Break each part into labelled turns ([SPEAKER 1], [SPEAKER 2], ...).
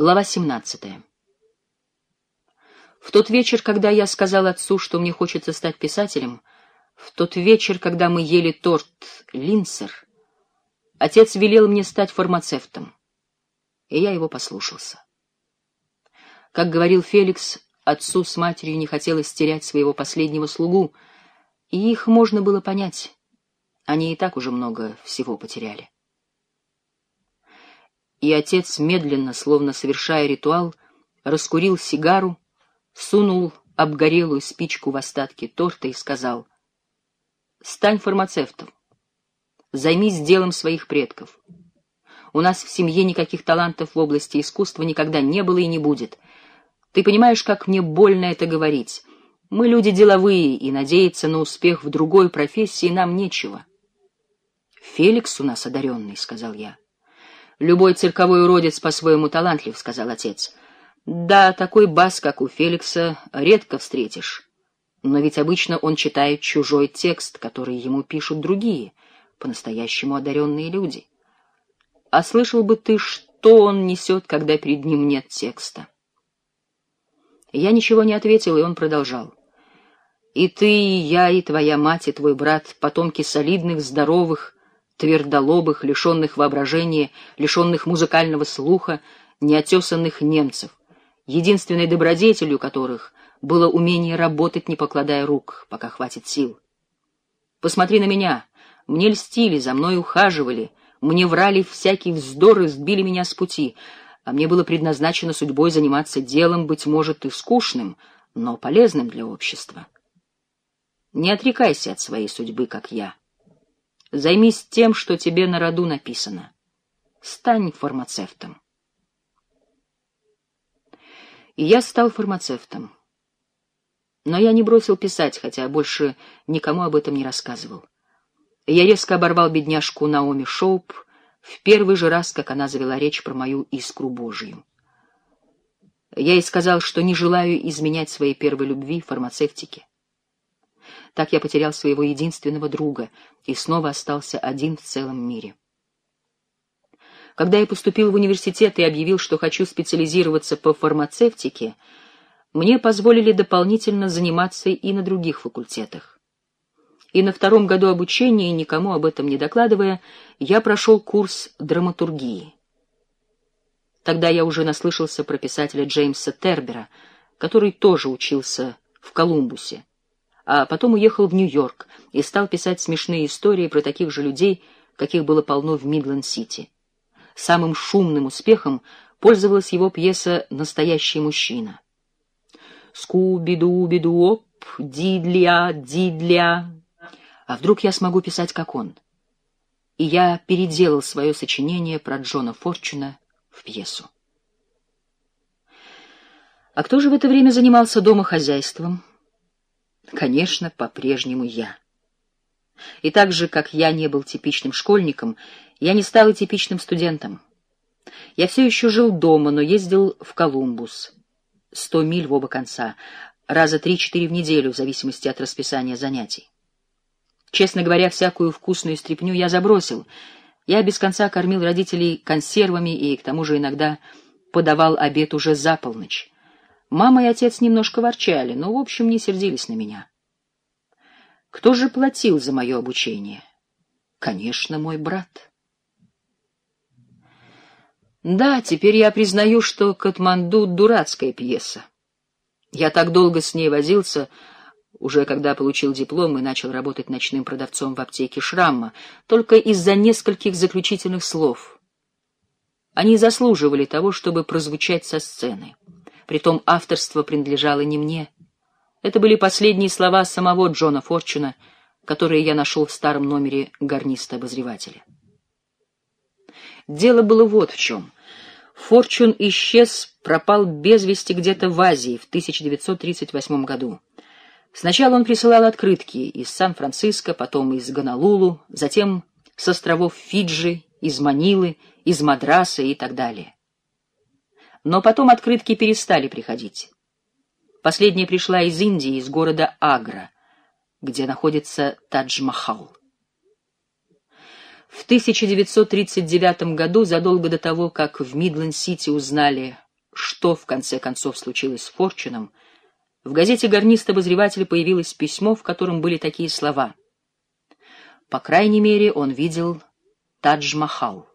[SPEAKER 1] Глава 17. В тот вечер, когда я сказал отцу, что мне хочется стать писателем, в тот вечер, когда мы ели торт Линсер, отец велел мне стать фармацевтом, и я его послушался. Как говорил Феликс, отцу с матерью не хотелось терять своего последнего слугу, и их можно было понять. Они и так уже много всего потеряли и отец медленно, словно совершая ритуал, раскурил сигару, сунул обгорелую спичку в остатки торта и сказал, «Стань фармацевтом, займись делом своих предков. У нас в семье никаких талантов в области искусства никогда не было и не будет. Ты понимаешь, как мне больно это говорить. Мы люди деловые, и надеяться на успех в другой профессии нам нечего». «Феликс у нас одаренный», — сказал я. Любой цирковой уродец по-своему талантлив, — сказал отец. Да, такой бас, как у Феликса, редко встретишь. Но ведь обычно он читает чужой текст, который ему пишут другие, по-настоящему одаренные люди. А слышал бы ты, что он несет, когда перед ним нет текста? Я ничего не ответил, и он продолжал. И ты, и я, и твоя мать, и твой брат — потомки солидных, здоровых, твердолобых, лишенных воображения, лишенных музыкального слуха, неотесанных немцев, единственной добродетелью которых было умение работать, не покладая рук, пока хватит сил. Посмотри на меня. Мне льстили, за мной ухаживали, мне врали всякий вздор и сбили меня с пути, а мне было предназначено судьбой заниматься делом, быть может, и скучным, но полезным для общества. Не отрекайся от своей судьбы, как я. Займись тем, что тебе на роду написано. Стань фармацевтом. И я стал фармацевтом. Но я не бросил писать, хотя больше никому об этом не рассказывал. Я резко оборвал бедняжку Наоми Шоуп в первый же раз, как она завела речь про мою искру Божию. Я ей сказал, что не желаю изменять своей первой любви фармацевтике. Так я потерял своего единственного друга и снова остался один в целом мире. Когда я поступил в университет и объявил, что хочу специализироваться по фармацевтике, мне позволили дополнительно заниматься и на других факультетах. И на втором году обучения, никому об этом не докладывая, я прошел курс драматургии. Тогда я уже наслышался про писателя Джеймса Тербера, который тоже учился в Колумбусе а потом уехал в Нью-Йорк и стал писать смешные истории про таких же людей, каких было полно в Мидленд-Сити. Самым шумным успехом пользовалась его пьеса «Настоящий мужчина». «Скуби-ду-би-ду-оп, дидля, дидля». А вдруг я смогу писать, как он? И я переделал свое сочинение про Джона Форчуна в пьесу. А кто же в это время занимался домохозяйством? Конечно, по-прежнему я. И так же, как я не был типичным школьником, я не стал и типичным студентом. Я все еще жил дома, но ездил в Колумбус. Сто миль в оба конца, раза три-четыре в неделю, в зависимости от расписания занятий. Честно говоря, всякую вкусную стряпню я забросил. Я без конца кормил родителей консервами и, к тому же, иногда подавал обед уже за полночь. Мама и отец немножко ворчали, но, в общем, не сердились на меня. Кто же платил за мое обучение? Конечно, мой брат. Да, теперь я признаю, что «Катманду» — дурацкая пьеса. Я так долго с ней возился, уже когда получил диплом и начал работать ночным продавцом в аптеке Шрамма, только из-за нескольких заключительных слов. Они заслуживали того, чтобы прозвучать со сцены. Притом авторство принадлежало не мне. Это были последние слова самого Джона Форчуна, которые я нашел в старом номере гарниста-обозревателя. Дело было вот в чем. Форчун исчез, пропал без вести где-то в Азии в 1938 году. Сначала он присылал открытки из Сан-Франциско, потом из Гонолулу, затем с островов Фиджи, из Манилы, из Мадраса и так далее но потом открытки перестали приходить. Последняя пришла из Индии, из города Агра, где находится Тадж-Махал. В 1939 году, задолго до того, как в Мидленд-Сити узнали что в конце концов случилось с Форчуном, в газете «Гарнист-обозреватель» появилось письмо, в котором были такие слова. По крайней мере, он видел Тадж-Махал.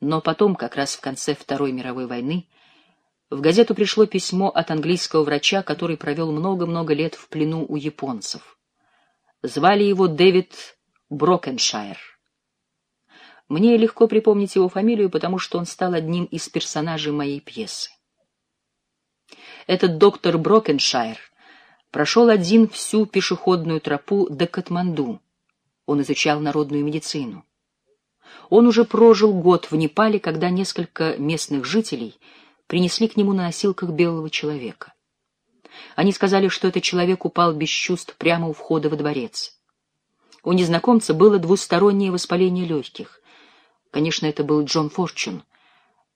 [SPEAKER 1] Но потом, как раз в конце Второй мировой войны, в газету пришло письмо от английского врача, который провел много-много лет в плену у японцев. Звали его Дэвид Брокеншайр. Мне легко припомнить его фамилию, потому что он стал одним из персонажей моей пьесы. Этот доктор Брокеншайр прошел один всю пешеходную тропу до Катманду. Он изучал народную медицину. Он уже прожил год в Непале, когда несколько местных жителей принесли к нему на носилках белого человека. Они сказали, что этот человек упал без чувств прямо у входа во дворец. У незнакомца было двустороннее воспаление легких. Конечно, это был Джон Форчун,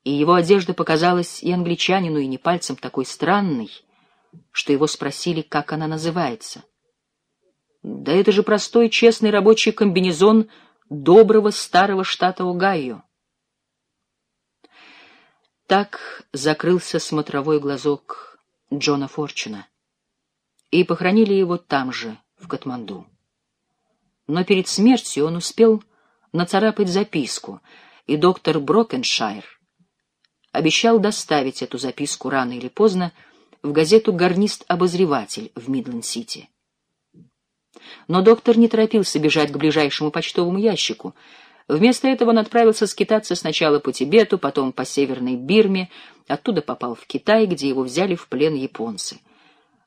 [SPEAKER 1] и его одежда показалась и англичанину, и непальцам такой странной, что его спросили, как она называется. Да это же простой честный рабочий комбинезон доброго старого штата Огайо. Так закрылся смотровой глазок Джона Форчуна, и похоронили его там же, в Катманду. Но перед смертью он успел нацарапать записку, и доктор Брокеншайр обещал доставить эту записку рано или поздно в газету «Гарнист-обозреватель» в Мидленд-Сити. Но доктор не торопился бежать к ближайшему почтовому ящику. Вместо этого он отправился скитаться сначала по Тибету, потом по Северной Бирме, оттуда попал в Китай, где его взяли в плен японцы.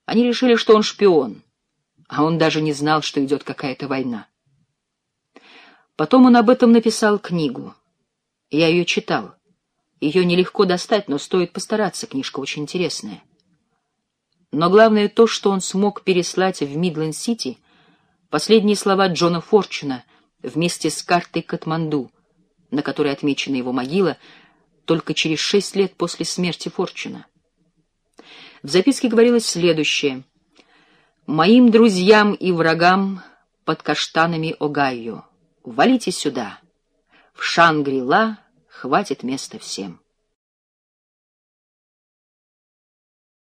[SPEAKER 1] Они решили, что он шпион, а он даже не знал, что идет какая-то война. Потом он об этом написал книгу. Я ее читал. Ее нелегко достать, но стоит постараться, книжка очень интересная. Но главное то, что он смог переслать в Мидленд-Сити последние слова Джона Форчуна вместе с картой Катманду, на которой отмечена его могила, только через шесть лет после смерти Форчуна. В записке говорилось следующее. «Моим друзьям и врагам под каштанами Огайо, валите сюда. В Шангри-Ла хватит места всем».